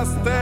Hasta